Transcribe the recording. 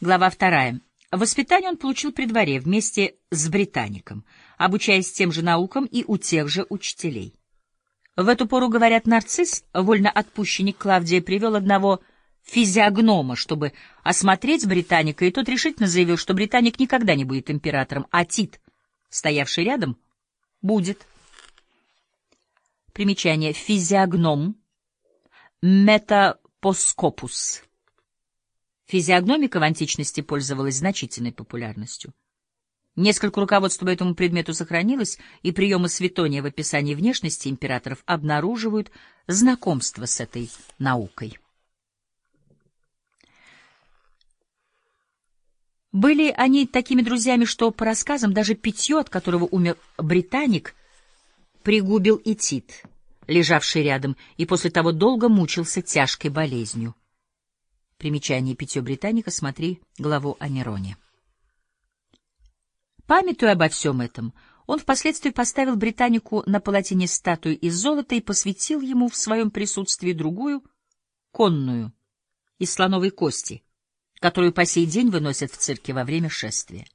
Глава вторая. Воспитание он получил при дворе вместе с британиком, обучаясь тем же наукам и у тех же учителей. В эту пору, говорят, нарцисс, вольноотпущенник Клавдия, привел одного физиогнома, чтобы осмотреть британика, и тот решительно заявил, что британик никогда не будет императором, а Тит, стоявший рядом, будет. Примечание. Физиогном. Метапоскопус. Физиогномика в античности пользовалась значительной популярностью. Несколько руководств по этому предмету сохранилось, и приемы Светония в описании внешности императоров обнаруживают знакомство с этой наукой. Были они такими друзьями, что, по рассказам, даже питье, от которого умер британик, пригубил и Тит, лежавший рядом, и после того долго мучился тяжкой болезнью. Примечание питье британика, смотри главу о Нероне. Памятуя обо всем этом, он впоследствии поставил британику на палатине статую из золота и посвятил ему в своем присутствии другую, конную, из слоновой кости, которую по сей день выносят в цирке во время шествия.